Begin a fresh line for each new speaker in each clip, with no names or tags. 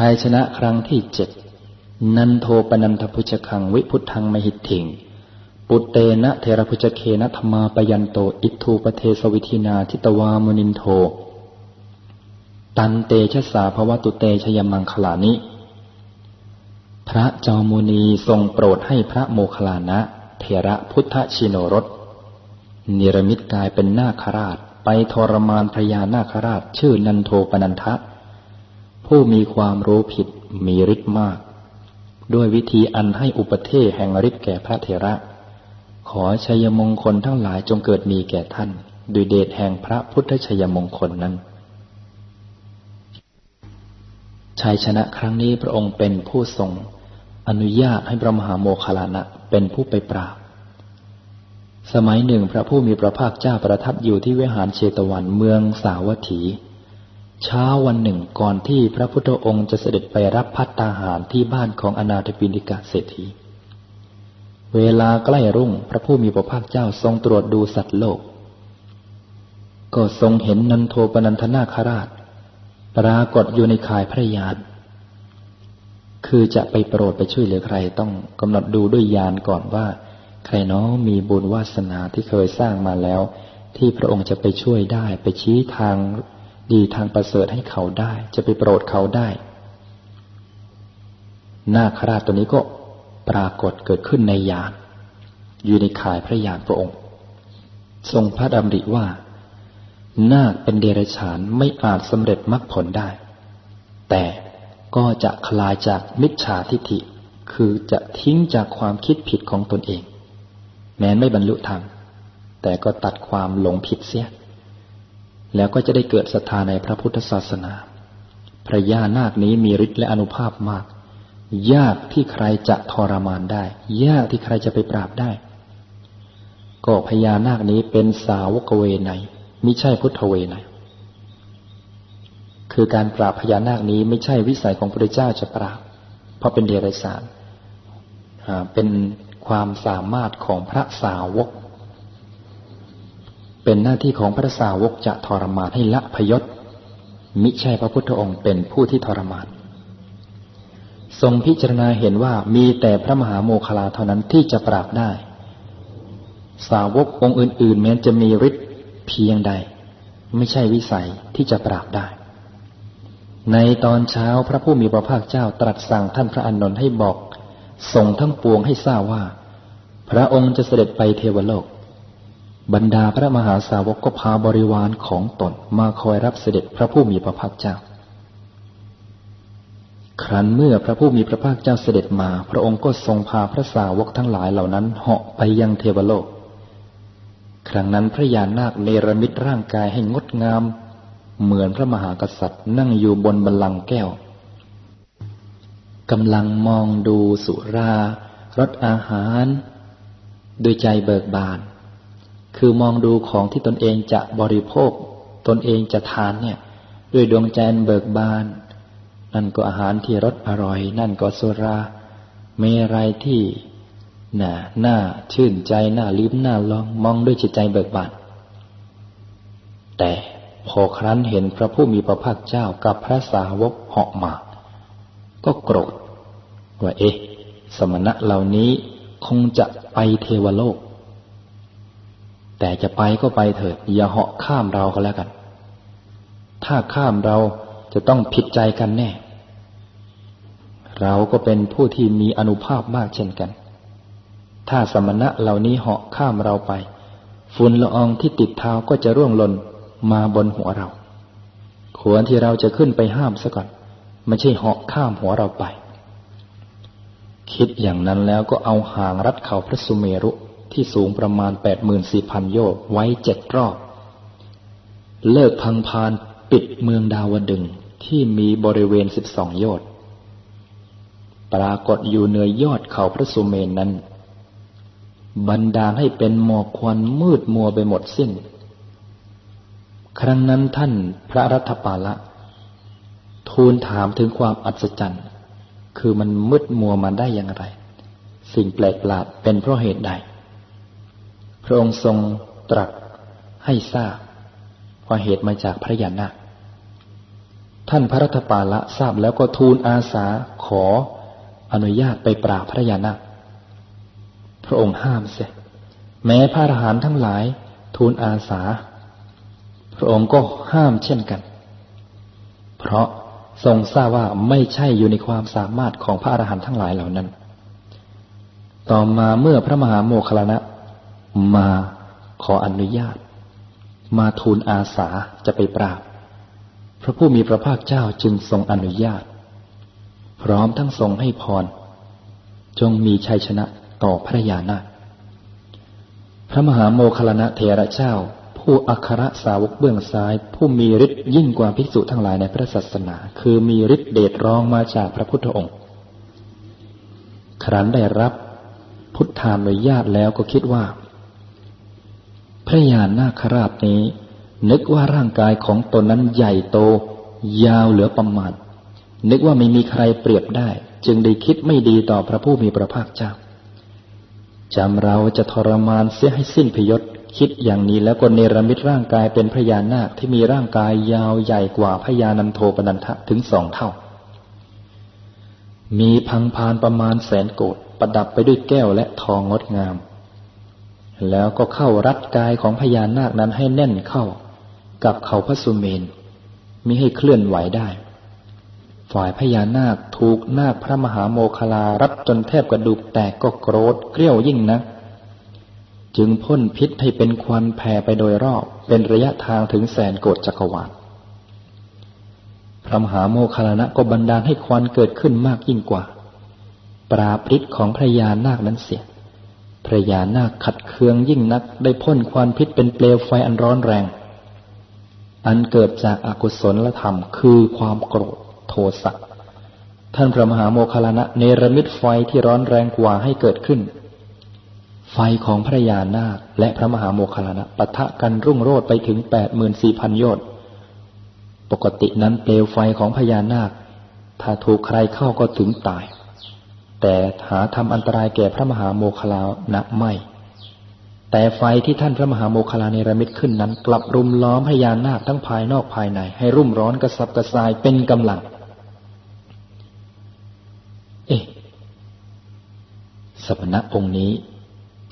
ชัยชนะครั้งที่เจ็ดนันโทปะนันทะภุชะคังวิพุธัง มะหิทธิง ปุตเตนะเถระภุชะเคนะ ทะมาปะยันโต อิทธูปะเทสะวิธินา ชิตะวามุนินโท ตันเตชะสา ภะวะตุเต ชะยะมังคะลานิ พระจอมมุนีทรงโปรดให้พระโมคคัลลานะเถระพุทธชิโนรสเนรมิตกายเป็นนาคราชไปทรมานพระยานาคราชชื่อนันโทปนันทะ ผู้มีความรู้ผิดมีฤทธิ์มาก ด้วยวิธีอันให้อุปเทศแห่งฤทธิ์แก่พระเถระ ขอชัยมงคลทั้งหลายจงเกิดมีแก่ท่านด้วยเดชแห่งพระพุทธชัยมงคลนั้น ชัยชนะครั้งนี้พระองค์เป็นผู้ทรงอนุญาตให้พระมหาโมคลานะเป็นผู้ไปปราบ สมัยหนึ่งพระผู้มีพระภาคเจ้าประทับอยู่ที่วิหารเชตวันเมืองสาวัตถี เช้าวันหนึ่งก่อนที่พระพุทธองค์จะเสด็จไปรับพัตตาหารที่บ้านของอนาถปิณิกาเศรษฐี เวลาใกล้รุ่งพระผู้มีพระภาคเจ้าทรงตรวจดูสัตว์โลก ก็ทรงเห็นนันโทปนันทนาคราช ปรากฏอยู่ในข่ายพระยาน คือจะไปโปรดไปช่วยเหลือใครต้องกำหนดดูด้วยญาณก่อนว่า ใครน้องมีบุญวาสนาที่เคยสร้างมาแล้ว ที่พระองค์จะไปช่วยได้ไปชี้ทาง ดีทางประเสริฐให้เขาได้ จะไปโปรดเขาได้ นาคราชตัวนี้ก็ปรากฏเกิดขึ้นในญาณอยู่ในข่ายพระญาณพระองค์ ทรงพระดำริว่า นาคเป็นเดรัจฉานไม่อาจสำเร็จมรรคผลได้ แต่ก็จะคลายจากมิจฉาทิฏฐิ คือจะทิ้งจากความคิดผิดของตนเอง แม้ไม่บรรลุธรรม แต่ก็ตัดความหลงผิดเสีย แล้วก็จะได้เกิดศรัทธาในพระพุทธศาสนา พระญานาคนี้มีฤทธิ์และอนุภาพมาก ยากที่ใครจะทรมานได้ ยากที่ใครจะไปปราบได้ ก็พญานาคนี้เป็นสาวกเวไนมิใช่พุทธเวไนคือการปราบพญานาคนี้ไม่ใช่วิสัยของพระเจ้าจะปราบ เพราะเป็นเดรัจฉานเป็นความสามารถของพระสาวก เป็นหน้าที่ของพระสาวกจะทรมานให้ละพยศ มิใช่พระพุทธองค์เป็นผู้ที่ทรมาน ทรงพิจารณาเห็นว่ามีแต่พระมหาโมคลาเท่านั้นที่จะปราบได้ สาวกองค์อื่น ๆ แม้จะมีฤทธิ์เพียงใด ไม่ใช่วิสัยที่จะปราบได้ ในตอนเช้าพระผู้มีพระภาคเจ้าตรัสสั่งท่านพระอานนท์ให้บอกส่งทั้งปวงให้ทราบว่า พระองค์จะเสด็จไปเทวโลก บรรดาพระมหาสาวกก็พาบริวารของตนมาคอยรับเสด็จพระผู้มีพระภาคเจ้า ครั้นเมื่อพระผู้มีพระภาคเจ้าเสด็จมา พระองค์ก็ทรงพาพระสาวกทั้งหลายเหล่านั้นเหาะไปยังเทวโลก ครั้งนั้นพระยานาคเนรมิตร่างกายให้งดงาม เหมือนพระมหากษัตริย์นั่งอยู่บนบัลลังก์แก้วกำลังมองดูสุรารสอาหาร โดยใจเบิกบาน คือมองดูของที่ตนเองจะบริโภค ตนเองจะทานเนี่ย ด้วยดวงใจเบิกบาน นั่นก็อาหารที่รสอร่อย นั่นก็สุราเมรัยที่น่าน่าชื่นใจน่าลิ้มน่าลองมองด้วยจิตใจเบิกบานแต่พอครั้นเห็นพระผู้มีพระภาคเจ้ากับพระสาวกเหาะมา ก็โกรธว่าเอ๊ะ สมณะเหล่านี้คงจะไปเทวโลก แต่จะไปก็ไปเถิดอย่าเหาะข้ามเราก็แล้วกัน ถ้าข้ามเราจะต้องผิดใจกันแน่ เราก็เป็นผู้ที่มีอนุภาพมากเช่นกัน ถ้าสมณะเหล่านี้เหาะข้ามเราไป ฝุ่นละอองที่ติดเท้าก็จะร่วงหล่นมาบนหัวเราควรที่เราจะขึ้นไปห้ามซะก่อน ไม่ใช่เหาะข้ามหัวเราไป คิดอย่างนั้นแล้วก็เอาหางรัดเข่าพระสุเมรุ ที่สูงประมาณแปดหมื่นสี่พันโยชน์ไว้เจ็ดรอบ เลิกพังพานปิดเมืองดาวดึงที่มีบริเวณสิบสองโยชน์ปรากฏอยู่เหนือยอดเขาพระสุเมนนั้น บรรดาให้เป็นหมอกควันมืดมัวไปหมดสิ้น ครั้งนั้นท่านพระรัตปาละ ทูลถามถึงความอัศจรรย์ คือมันมืดมัวมาได้อย่างไร สิ่งแปลกประหลาดเป็นเพราะเหตุใด พระองค์ทรงตรัสให้ทราบว่าเหตุมาจากพระยานาคท่านพระรัตปาละทราบแล้วก็ทูลอาสาขออนุญาตไปปราบพระยานาพระองค์ห้ามเสียแม้พระอรหันต์ทั้งหลายทูลอาสา พระองค์ก็ห้ามเช่นกัน เพราะทรงทราบว่าไม่ใช่อยู่ในความสามารถของพระอรหันต์ทั้งหลายเหล่านั้น ต่อมาเมื่อพระมหาโมคลานะ มาขออนุญาต มาทูลอาสาจะไปปราบ พระผู้มีพระภาคเจ้าจึงทรงอนุญาต พร้อมทั้งทรงให้พร จงมีชัยชนะต่อพระยานาพระมหาโมคลานะเทระเจ้า ผู้อัครสาวกเบื้องซ้าย ผู้มีฤทธิ์ยิ่งกว่าภิกษุทั้งหลายในพระศาสนา คือมีฤทธิ์เดชรองมาจากพระพุทธองค์ ครั้นได้รับพุทธานุญาตแล้วก็คิดว่า พระยานาคราชนี้ นึกว่าร่างกายของตนนั้นใหญ่โต ยาวเหลือประมาณนึกว่าไม่มีใครเปรียบได้ จึงได้คิดไม่ดีต่อพระผู้มีพระภาคเจ้าจำเราจะทรมานเสียให้สิ้นพยศคิดอย่างนี้แล้วก็เนรมิตร่างกายเป็นพญานาคที่มีร่างกายยาวใหญ่กว่าพญานันโทปนันทะถึงสองเท่า มีพังพานประมาณแสนโกดประดับไปด้วยแก้วและทองงดงาม แล้วก็เข้ารัดกายของพญานาคนั้นให้แน่นเข้า กับเขาพระสุเมนมิให้เคลื่อนไหวได้ ฝ่ายพญานาคถูกนาคพระมหาโมคลารับจนแทบกระดูกแตกก็โกรธเกลี้ยวยิ่งนะจึงพ่นพิษให้เป็นควันแผ่ไปโดยรอบเป็นระยะทางถึงแสนโกดจักรวาลพระมหาโมคลานะก็บันดาลให้ควันเกิดขึ้นมากยิ่งกว่า ปราบฤทธิ์ของพญานาคนั้นเสีย พระยานาคขัดเคืองยิ่งนักได้พ่นควันพิษเป็นเปลวไฟอันร้อนแรง อันเกิดจากอากุศลธรรมคือความโกรธโทสะท่านพระมหาโมคลานะเนรมิตไฟที่ร้อนแรงกว่าให้เกิดขึ้น ไฟของพระยานาคและพระมหาโมคลานะปะทะกันรุ่งโรจน์ไปถึงแปดหมื่นสี่พันโยชน์ปกตินั้นเปลวไฟของพญานาค ถ้าถูกใครเข้าก็ถึงตาย แต่หาทำอันตรายแก่พระมหาโมคลานะไม่ แต่ไฟที่ท่านพระมหาโมคลาเนรมิตขึ้นนั้น กลับรุมล้อมพญานาคทั้งภายนอกภายใน ให้รุ่มร้อนกระสับกระส่ายเป็นกำลัง เอ๊ะสมณะองค์นี้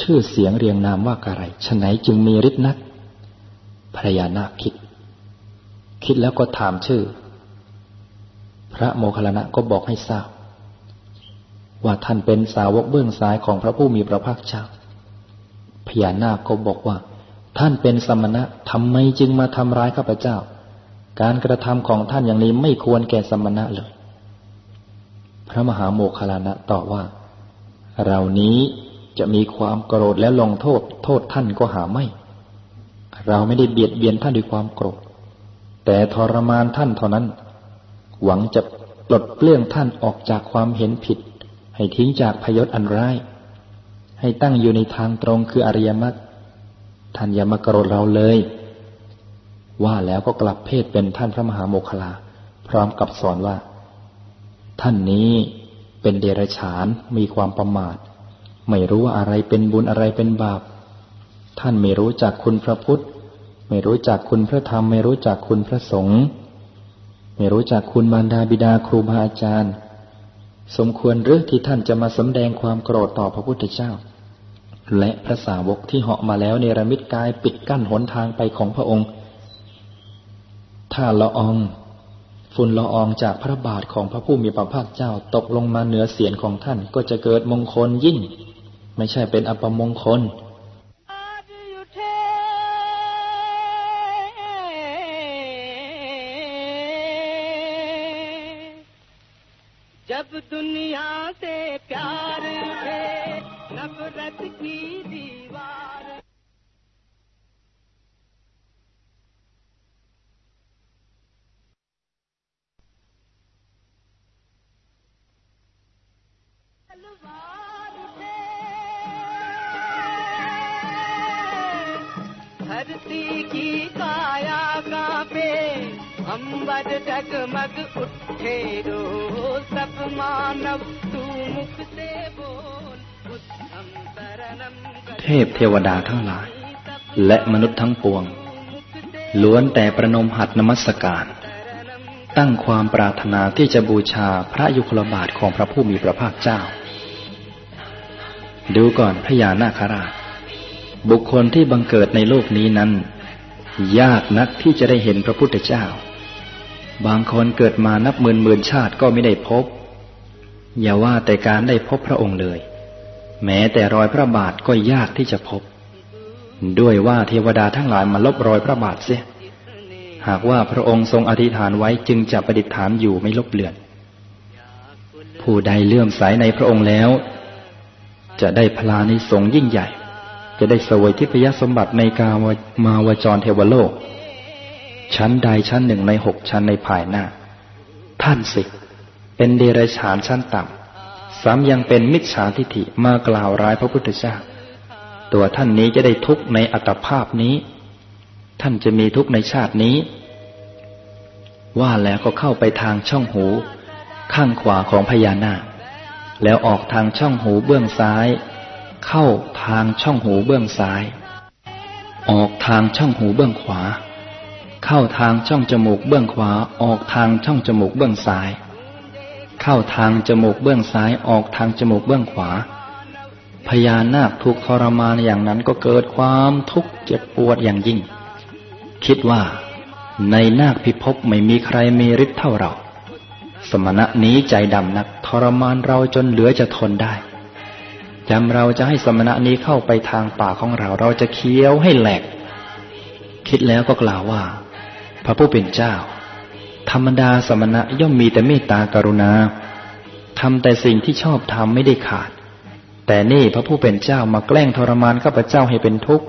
ชื่อเสียงเรียงนามว่าอะไรฉไหนจึงมีฤทธิ์นักพระยานาคคิด คิดแล้วก็ถามชื่อ พระโมคคัลลานะก็บอกให้ทราบ ว่าท่านเป็นสาวกเบื้องซ้ายของพระผู้มีพระภาคเจ้าพญานาคก็บอกว่า ท่านเป็นสมณะทำไมจึงมาทำร้ายข้าพเจ้า การกระทำของท่านอย่างนี้ไม่ควรแก่สมณะเลย พระมหาโมคคลานะตอบว่า เรานี้จะมีความโกรธและลงโทษ โทษท่านก็หาไม่ เราไม่ได้เบียดเบียนท่านด้วยความโกรธ แต่ทรมานท่านเท่านั้น หวังจะปลดเปลื้องท่านออกจากความเห็นผิด ให้ทิ้งจากพยศอันร้าย ให้ตั้งอยู่ในทางตรงคืออริยมรรคท่านอย่ามากรดเราเลย ว่าแล้วก็กลับเพศเป็นท่านพระมหาโมคลา พร้อมกับสอนว่า ท่านนี้เป็นเดรัจฉานมีความประมาท ไม่รู้ว่าอะไรเป็นบุญอะไรเป็นบาป ท่านไม่รู้จักคุณพระพุทธ ไม่รู้จักคุณพระธรรม ไม่รู้จักคุณพระสงฆ์ไม่รู้จักคุณมารดาบิดาครูบาอาจารย์ สมควรหรือที่ท่านจะมาสำแดงความโกรธต่อพระพุทธเจ้า และพระสาวกที่เหาะมาแล้วเนรมิตกายปิดกั้นหนทางไปของพระองค์ ถ้าละอองฝุ่นละอองจากพระบาทของพระผู้มีพระภาคเจ้าตกลงมาเหนือเสียนของท่านก็จะเกิดมงคลยิ่ง ไม่ใช่เป็นอัปมงคล नफरत की दीवार। धरती की काया कांपे अंबर जगमग उठे रो सब मानव। พเทวดาทั้งหลาย และมนุษย์ทั้งปวง ล้วนแต่ประนมหัตนมัสการ ตั้งความปรารถนาที่จะบูชาพระยุคลบาทของพระผู้มีพระภาคเจ้า ดูก่อนพระยานาคราช บุคคลที่บังเกิดในโลกนี้นั้น ยากนักที่จะได้เห็นพระพุทธเจ้า บางคนเกิดมานับหมื่นหมื่นชาติก็ไม่ได้พบ อย่าว่าแต่การได้พบพระองค์เลย แม้แต่รอยพระบาทก็ยากที่จะพบ ด้วยว่าเทวดาทั้งหลายมาลบรอยพระบาทเสีย หากว่าพระองค์ทรงอธิษฐานไว้จึงจะประดิษฐานอยู่ไม่ลบเลือน ผู้ใดเลื่อมใสในพระองค์แล้ว จะได้พลานิสงยิ่งใหญ่ จะได้สวยทิพยสมบัติในกามมาวจรเทวโลก ชั้นใดชั้นหนึ่งในหกชั้นในภายหน้า ท่านสิ เป็นเดรัจฉานชั้นต่ำ ซ้ำยังเป็นมิจฉาทิฐิมากล่าวร้ายพระพุทธเจ้า ตัวท่านนี้จะได้ทุกข์ในอัตภาพนี้ ท่านจะมีทุกข์ในชาตินี้ ว่าแล้วก็เข้าไปทางช่องหู ข้างขวาของพญานาค แล้วออกทางช่องหูเบื้องซ้าย เข้าทางช่องหูเบื้องซ้าย ออกทางช่องหูเบื้องขวา เข้าทางช่องจมูกเบื้องขวา ออกทางช่องจมูกเบื้องซ้าย เข้าทางจมูกเบื้องซ้ายออกทางจมูกเบื้องขวา พญานาคถูกทรมานอย่างนั้นก็เกิดความทุกข์เจ็บปวดอย่างยิ่ง คิดว่า ในนาคพิภพไม่มีใครมีฤทธิ์เท่าเรา สมณะนี้ใจดำนักทรมานเราจนเหลือจะทนได้จำเราจะให้สมณะนี้เข้าไปทางป่าของเราเราจะเคี้ยวให้แหลก คิดแล้วก็กล่าวว่า พระผู้เป็นเจ้า ธรรมดาสมณะย่อมมีแต่เมตตากรุณาทำแต่สิ่งที่ชอบทำไม่ได้ขาด แต่นี่พระผู้เป็นเจ้ามาแกล้งทรมานข้าพเจ้าให้เป็นทุกข์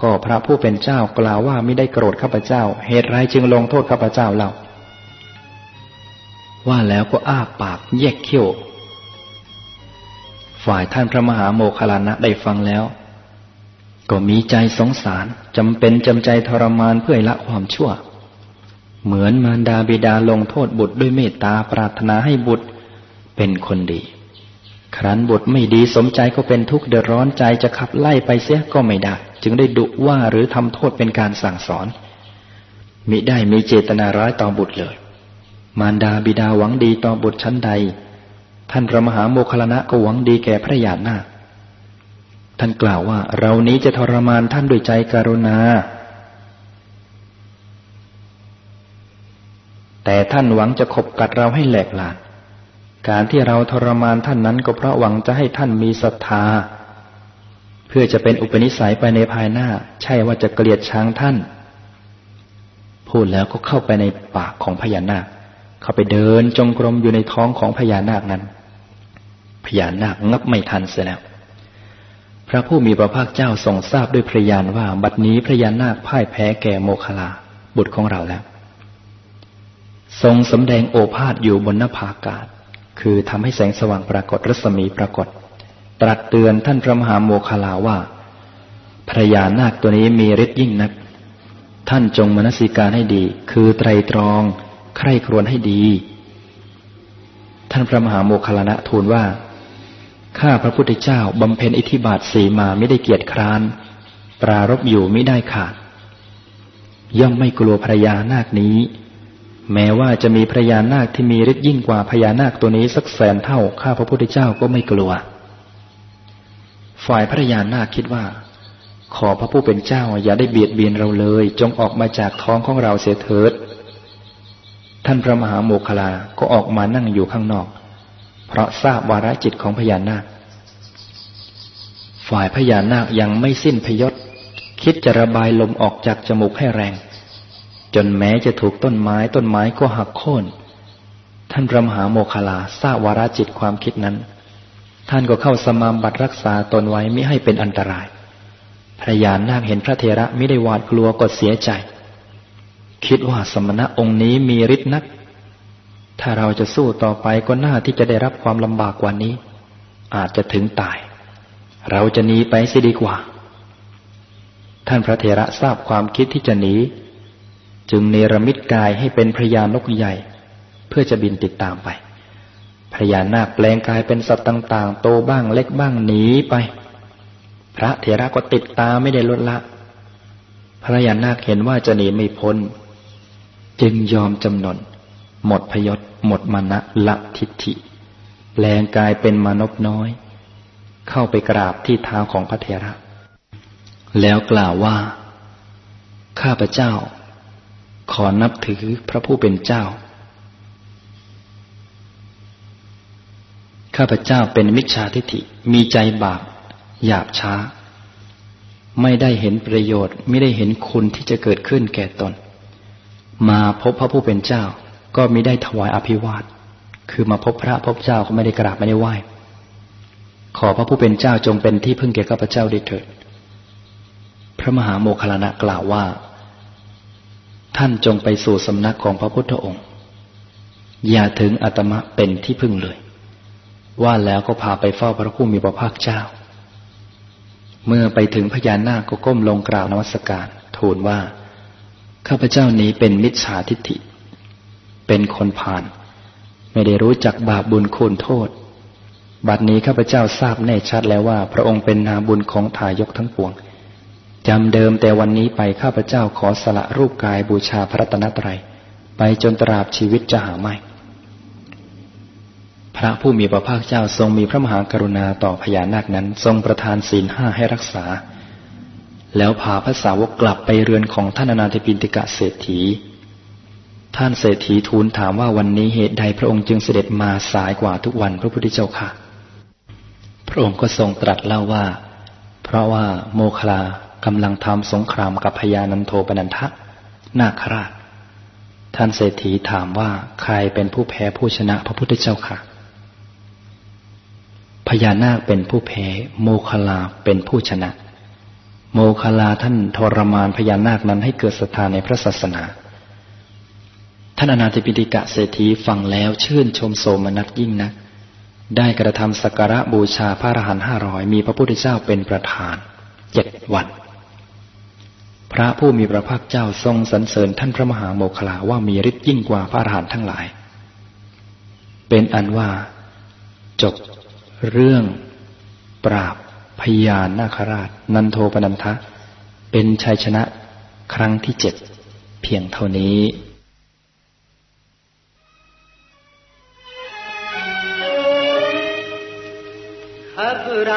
ก็พระผู้เป็นเจ้ากล่าวว่าไม่ได้โกรธข้าพเจ้า เหตุไรจึงลงโทษข้าพเจ้าเล่าว่าแล้วก็อ้าปากแยกเขี้ยว ฝ่ายท่านพระมหาโมคลานะได้ฟังแล้ว ก็มีใจสงสารจำเป็นจำใจทรมานเพื่อละความชั่ว เหมือนมารดาบิดาลงโทษบุตรด้วยเมตตาปรารถนาให้บุตรเป็นคนดี ครั้นบุตรไม่ดีสมใจก็เป็นทุกข์เดือดร้อนใจจะขับไล่ไปเสียก็ไม่ได้ จึงได้ดุว่าหรือทำโทษเป็นการสั่งสอนมิได้มีเจตนาร้ายต่อบุตรเลย มารดาบิดาหวังดีต่อบุตรชั้นใด ท่านพระมหาโมคลนะก็หวังดีแก่พระญาณนาท่านกล่าวว่าเรานี้จะทรมานท่านด้วยใจการุณา แต่ท่านหวังจะขบกัดเราให้แหลกหลานการที่เราทรมานท่านนั้นก็เพราะหวังจะให้ท่านมีศรัทธา เพื่อจะเป็นอุปนิสัยไปในภายหน้า ใช่ว่าจะเกลียดช้างท่าน พูดแล้วก็เข้าไปในปากของพญานาค เข้าไปเดินจงกรมอยู่ในท้องของพญานาคนั้น พญานาคงับไม่ทันเสียแล้ว พระผู้มีพระภาคเจ้าทรงทราบด้วยพระยานว่าบัดนี้พระยานาคพ่ายแพ้แก่โมคลาบุตรของเราแล้ว ทรงสำแดงโอภาษอยู่บนหนภาอากาศ คือทำให้แสงสว่างปรากฏรัศมีปรากฏ ตรัสเตือนท่านพระมหาโมคลาว่าพรยานาคตัวนี้มีฤทธิ์ยิ่งนัก ท่านจงมนสิการให้ดี คือไตรตรอง ใคร่ครวญให้ดี ท่านพระมหาโมคลานะทูลว่า ข้าพระพุทธเจ้าบำเพ็ญอิทธิบาทสีมาไม่ได้เกียจคร้าน ปรารบอยู่ไม่ได้ขาด ย่อมไม่กลัวพรยานาคนี้ แม้ว่าจะมีพระยานาคที่มีฤทธิ์ยิ่งกว่าพญานาคตัวนี้สักแสนเท่าข้าพระพุทธเจ้าก็ไม่กลัว ฝ่ายพระยานาคคิดว่า ขอพระผู้เป็นเจ้าอย่าได้เบียดเบียนเราเลย จงออกมาจากท้องของเราเสียเถิด ท่านพระมหาโมคลาก็ออกมานั่งอยู่ข้างนอก เพราะทราบวาระจิตของพญานาค ฝ่ายพญานาคยังไม่สิ้นพยศ คิดจะระบายลมออกจากจมูกให้แรง จนแม้จะถูกต้นไม้ต้นไม้ก็หักโค่น ท่านพระมหาโมคลาทราบวาระจิตความคิดนั้น ท่านก็เข้าสมาบัติรักษาตนไว้ไม่ให้เป็นอันตราย พระยานนาคเห็นพระเทระไม่ได้หวาดกลัวก็เสียใจ คิดว่าสมณะองค์นี้มีฤทธิ์นัก ถ้าเราจะสู้ต่อไปก็น่าที่จะได้รับความลำบากกว่านี้ อาจจะถึงตาย เราจะหนีไปเสียดีกว่า ท่านพระเทระทราบความคิดที่จะหนี จึงเนรมิตกายให้เป็นพระยานกใหญ่ เพื่อจะบินติดตามไปพญานาคแปลงกายเป็นสัตว์ต่าง ๆ โตบ้างเล็กบ้างหนีไป พระเถระก็ติดตามไม่ได้ลดละ พระยานาคเห็นว่าจะหนีไม่พ้น จึงยอมจำนน หมดพยศหมดมณะละทิฏฐิ แปลงกายเป็นมนุษย์น้อย เข้าไปกราบที่เท้าของพระเถระ แล้วกล่าวว่า ข้าพเจ้า ขอนับถือพระผู้เป็นเจ้า ข้าพเจ้าเป็นมิจฉาทิฏฐิมีใจบาปหยาบช้า ไม่ได้เห็นประโยชน์ไม่ได้เห็นคุณที่จะเกิดขึ้นแก่ตน มาพบพระผู้เป็นเจ้า ก็ม่ได้ถวายอภิวาท คือมาพบพระพบเจ้าก็ไม่ได้กราบไม่ได้ไหว้ขอพระผู้เป็นเจ้าจงเป็นที่พึ่งแก่ข้าพเจ้าได้เถิด พระมหาโมคคลานะกล่าวว่า ท่านจงไปสู่สำนักของพระพุทธองค์ อย่าถึงอัตมะเป็นที่พึ่งเลย ว่าแล้วก็พาไปเฝ้าพระผู้มีพระภาคเจ้า เมื่อไปถึงพญานาคก็ก้มลงกราบนวัสการ ทูลว่า ข้าพเจ้านี้เป็นมิจฉาทิฏฐิ เป็นคนผ่าน ไม่ได้รู้จักบาปบุญคุณโทษ บัดนี้ข้าพเจ้าทราบแน่ชัดแล้วว่า พระองค์เป็นนาบุญของทายกทั้งปวง จำเดิมแต่วันนี้ไปข้าพเจ้าขอสละรูปกายบูชาพระตนตรัย ไปจนตราบชีวิตจะหาไม่ พระผู้มีพระภาคเจ้าทรงมีพระมหากรุณาต่อพญานาคนั้น ทรงประทานศีลห้าให้รักษา แล้วพาพระสาวกกลับไปเรือนของท่านอนาถปินติกะเศรษฐี ท่านเศรษฐีทูลถามว่าวันนี้เหตุใดพระองค์จึงเสด็จมาสายกว่าทุกวันพระพุทธเจ้าค่ะ พระองค์ก็ทรงตรัสเล่าว่า เพราะว่าโมคลา กำลังทำสงครามกับพญานันโทปนันทะนาคราช ท่านเศรษฐีถามว่าใครเป็นผู้แพ้ผู้ชนะพระพุทธเจ้าค่ะ พญานาคเป็นผู้แพ้โมคลาเป็นผู้ชนะ โมคลาท่านทรมานพญานาคนั้นให้เกิดศรัทธาในพระศาสนา ท่านอนาถปิฎกะเศรษฐีฟังแล้วชื่นชมโสมนัสยิ่งนักได้กระทำสักการะบูชาพระอรหันต์ห้าร้อยมีพระพุทธเจ้าเป็นประธานเจ็ดวัน พระผู้มีพระภาคเจ้าทรงสรรเสริญท่านพระมหาโมคลาว่ามีฤทธิ์ยิ่งกว่าพระอรหันต์ทั้งหลาย เป็นอันว่า จบเรื่อง ปราบพยานนาคราช นันโทปนันทะ เป็นชัยชนะครั้งที่เจ็ดเพียงเท่านี้
ขร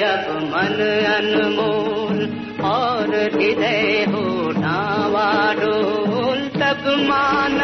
จับมันอันโม टिरे हो नावा डोल तब मान